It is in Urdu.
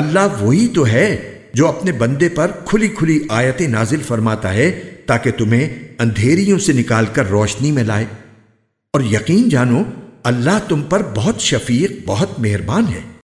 اللہ وہی تو ہے جو اپنے بندے پر کھلی کھلی آیتیں نازل فرماتا ہے تاکہ تمہیں اندھیریوں سے نکال کر روشنی میں لائے۔ اور یقین جانو، اللہ تم پر بہت شفیق، بہت مہربان ہے۔